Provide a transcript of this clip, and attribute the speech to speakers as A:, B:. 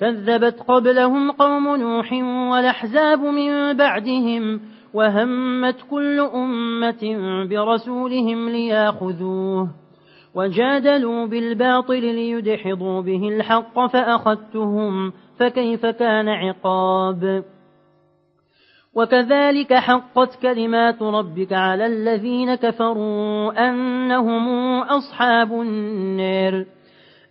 A: كذبت قبلهم قوم نوح والأحزاب من بعدهم وهمت كل أمة برسولهم ليأخذوه وجادلوا بالباطل ليدحضوا به الحق فأخذتهم فكيف كان عقاب وكذلك حقت كلمات ربك على الذين كفروا أنهم أصحاب النار